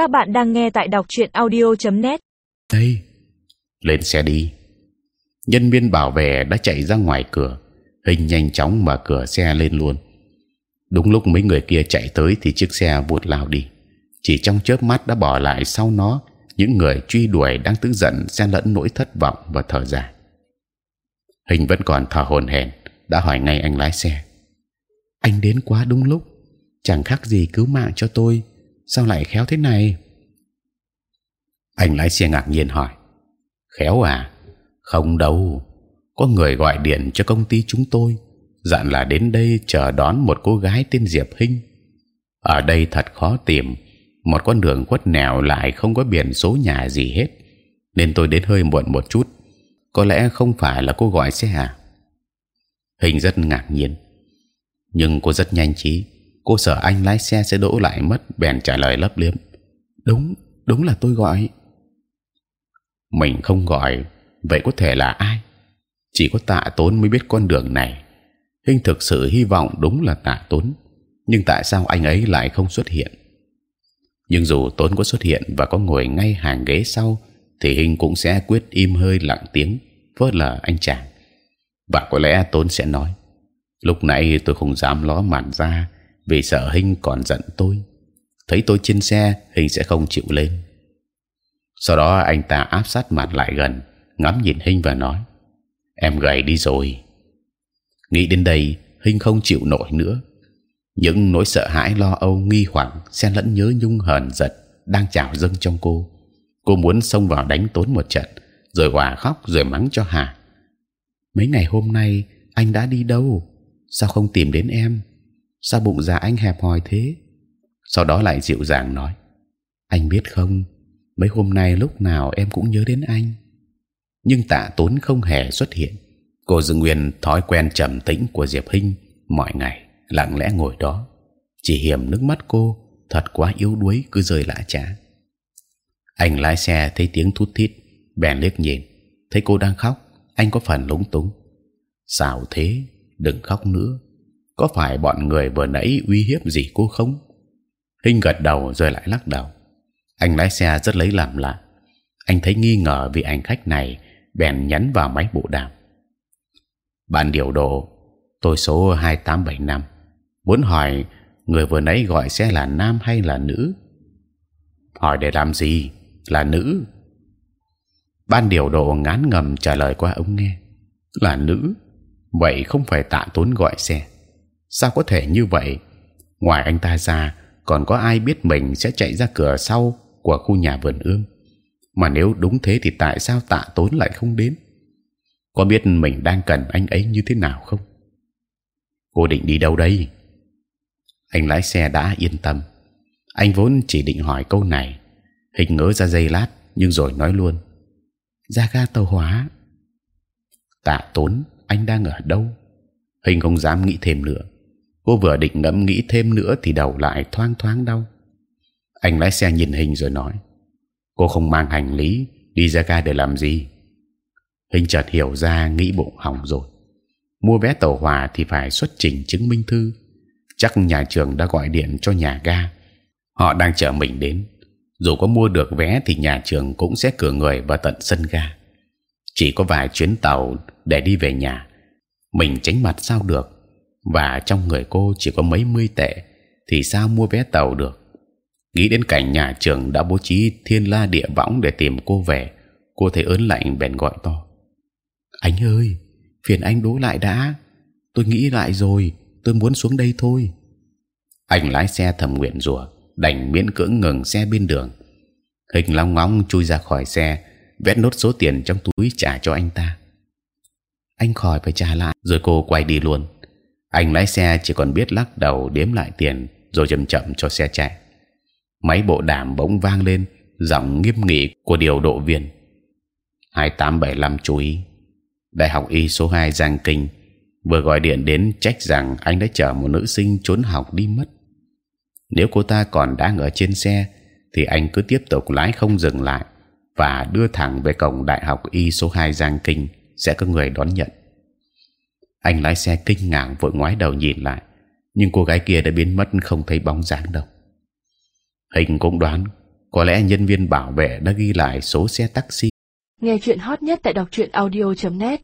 Các bạn đang nghe tại đọc truyện audio.net. Đây, lên xe đi. Nhân viên bảo vệ đã chạy ra ngoài cửa, hình nhanh chóng mở cửa xe lên luôn. Đúng lúc mấy người kia chạy tới thì chiếc xe vụt lao đi. Chỉ trong chớp mắt đã bỏ lại sau nó những người truy đuổi đang tức giận xen lẫn nỗi thất vọng và thở dài. Hình vẫn còn thở hổn hển, đã hỏi ngay anh lái xe. Anh đến quá đúng lúc, chẳng khác gì cứu mạng cho tôi. Sao lại khéo thế này? Anh lái xe ngạc nhiên hỏi. Khéo à? Không đâu. Có người gọi điện cho công ty chúng tôi, dặn là đến đây chờ đón một cô gái tên Diệp Hinh. Ở đây thật khó tìm một con đường quất nẻo lại không có biển số nhà gì hết, nên tôi đến hơi muộn một chút. Có lẽ không phải là cô gọi xe à? Hình rất ngạc nhiên, nhưng cô rất nhanh trí. Cô sợ anh lái xe sẽ đỗ lại mất, bèn trả lời lấp liếm. Đúng, đúng là tôi gọi. Mình không gọi, vậy có thể là ai? Chỉ có Tạ Tốn mới biết con đường này. Hình thực sự hy vọng đúng là Tạ Tốn, nhưng tại sao anh ấy lại không xuất hiện? Nhưng dù Tốn có xuất hiện và có ngồi ngay hàng ghế sau, thì Hình cũng sẽ quyết im hơi lặng tiếng, vớt lờ anh chàng. Và có lẽ Tốn sẽ nói: lúc nãy tôi không dám ló mặt ra vì sợ Hình còn giận tôi. Thấy tôi trên xe, Hình sẽ không chịu lên. Sau đó anh ta áp sát mặt lại gần, ngắm nhìn Hình và nói: em gầy đi rồi. Nghĩ đến đây, Hình không chịu nổi nữa. Những nỗi sợ hãi, lo âu, nghi hoặc, xen lẫn nhớ nhung hờn giận đang trào dâng trong cô. Cô muốn xông vào đánh tốn một trận, rồi hòa khóc, rồi mắng cho Hà. Mấy ngày hôm nay anh đã đi đâu? Sao không tìm đến em? Sao bụng dạ anh hẹp hòi thế? Sau đó lại dịu dàng nói: Anh biết không, mấy hôm nay lúc nào em cũng nhớ đến anh. Nhưng tạ tốn không hề xuất hiện. Cô giữ nguyên thói quen trầm tĩnh của diệp hinh mọi ngày lặng lẽ ngồi đó. Chỉ hiểm nước mắt cô thật quá yếu đuối cứ rơi lã chả. Anh lái xe thấy tiếng thút thít bèn liếc nhìn thấy cô đang khóc anh có phần lúng túng. Sao thế đừng khóc nữa có phải bọn người vừa nãy uy hiếp gì cô không hinh gật đầu rồi lại lắc đầu anh lái xe rất lấy làm lạ anh thấy nghi ngờ vì anh khách này bèn nhấn vào máy bộ đàm. Bạn điều độ, tôi số 2875 muốn hỏi người vừa nãy gọi xe là nam hay là nữ? Hỏi để làm gì? Là nữ. Ban điều độ ngán ngầm trả lời qua ống nghe là nữ. Vậy không phải tạ tốn gọi xe? Sao có thể như vậy? Ngoài anh ta ra, còn có ai biết mình sẽ chạy ra cửa sau của khu nhà vườn ươm? mà nếu đúng thế thì tại sao tạ tốn lại không đến? Có biết mình đang cần anh ấy như thế nào không? Cô định đi đâu đây? Anh lái xe đã yên tâm. Anh vốn chỉ định hỏi câu này. Hình ngỡ ra giây lát nhưng rồi nói luôn. Ra ga tàu hóa. Tạ tốn anh đang ở đâu? Hình không dám nghĩ thêm nữa cô vừa định ngẫm nghĩ thêm nữa thì đầu lại thoáng thoáng đau. Anh lái xe nhìn hình rồi nói, cô không mang hành lý, đi ra ga để làm gì? Hình chợt hiểu ra nghĩ bụng hỏng rồi. Mua vé tàu hỏa thì phải xuất trình chứng minh thư. Chắc nhà trường đã gọi điện cho nhà ga. Họ đang chờ mình đến. Dù có mua được vé thì nhà trường cũng sẽ cử người vào tận sân ga. Chỉ có vài chuyến tàu để đi về nhà. Mình tránh mặt sao được và trong người cô chỉ có mấy mươi tệ, thì sao mua vé tàu được? Nghĩ đến cảnh nhà trường đã bố trí thiên la địa võng để tìm cô về, cô thấy ớn lạnh bèn gọi to. Anh ơi, phiền anh đố lại đã. Tôi nghĩ lại rồi, tôi muốn xuống đây thôi. Anh lái xe thầm nguyện rủa, đành miễn cưỡng ngừng xe bên đường. Hình long ngóng chui ra khỏi xe, vét nốt số tiền trong túi trả cho anh ta. Anh khỏi phải trả lại, rồi cô quay đi luôn anh lái xe chỉ còn biết lắc đầu đếm lại tiền, rồi chậm chậm cho xe chạy. Máy bộ đàm bỗng vang lên, giọng nghiêm nghị của điều độ viên. 2875 chú ý. Đại học y số 2 giang kinh vừa gọi điện đến trách rằng anh đã chở một nữ sinh trốn học đi mất. Nếu cô ta còn đang ở trên xe, thì anh cứ tiếp tục lái không dừng lại và đưa thẳng về cổng đại học y số 2 giang kinh, sẽ có người đón nhận anh lái xe kinh ngạc vội ngoái đầu nhìn lại. Nhưng cô gái kia đã biến mất không thấy bóng dáng đâu. Hình cũng đoán, có lẽ nhân viên bảo vệ đã ghi lại số xe taxi. Nghe chuyện hot nhất tại đọc truyện audio.net